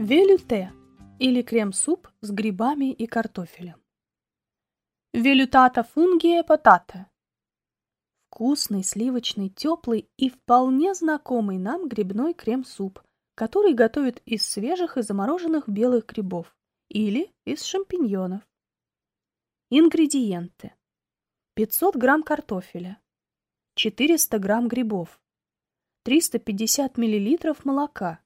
Велюте или крем-суп с грибами и картофелем. Велютата фунгия потата. Вкусный, сливочный, теплый и вполне знакомый нам грибной крем-суп, который готовят из свежих и замороженных белых грибов или из шампиньонов. Ингредиенты. 500 грамм картофеля, 400 грамм грибов, 350 миллилитров молока,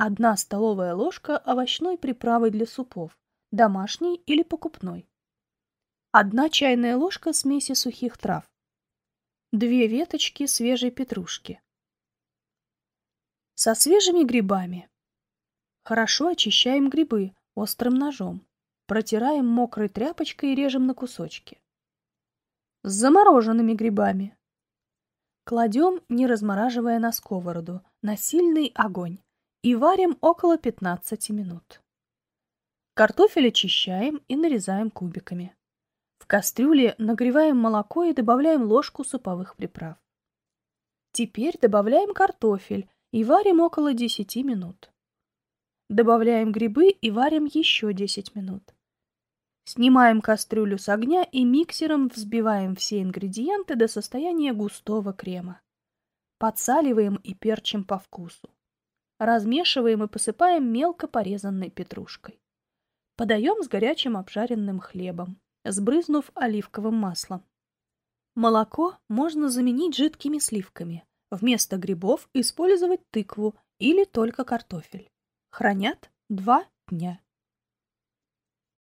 1 столовая ложка овощной приправы для супов, домашней или покупной, 1 чайная ложка смеси сухих трав, 2 веточки свежей петрушки. Со свежими грибами. Хорошо очищаем грибы острым ножом, протираем мокрой тряпочкой и режем на кусочки. С замороженными грибами. Кладем, не размораживая на сковороду, на сильный огонь и варим около 15 минут. Картофель очищаем и нарезаем кубиками. В кастрюле нагреваем молоко и добавляем ложку суповых приправ. Теперь добавляем картофель и варим около 10 минут. Добавляем грибы и варим еще 10 минут. Снимаем кастрюлю с огня и миксером взбиваем все ингредиенты до состояния густого крема. Подсаливаем и перчим по вкусу. Размешиваем и посыпаем мелко порезанной петрушкой. Подаем с горячим обжаренным хлебом, сбрызнув оливковым маслом. Молоко можно заменить жидкими сливками. Вместо грибов использовать тыкву или только картофель. Хранят два дня.